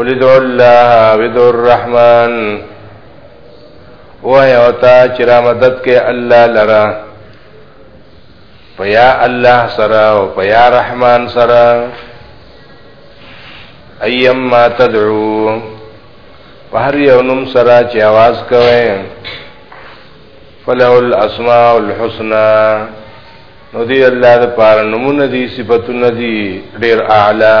قل ادعو الله ودعو الرحمن وای او تا چې را مدد کې الله لرا پیا الله سره او پیا رحمان سره ایم ما تدعو په هر یو نوم سره چې आवाज کوي فله الاسماء الحسنا نو دی الله د پاره نمونه دي صفاتونه دي ډیر اعلی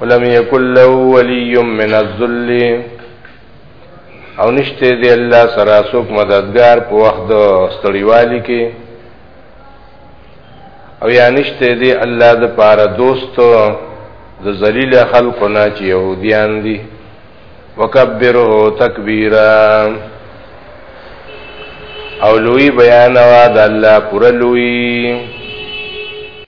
ولم يكن له ولي من الذل او نشته دی الله سره څوک مددگار په وخت د ستړیوالي کې او یا نشته دی الله د پاره دوست د ذلیل خلق نه چې يهوديان دي وکبره تکبیرا او لوی بیان وا د الله پر لوی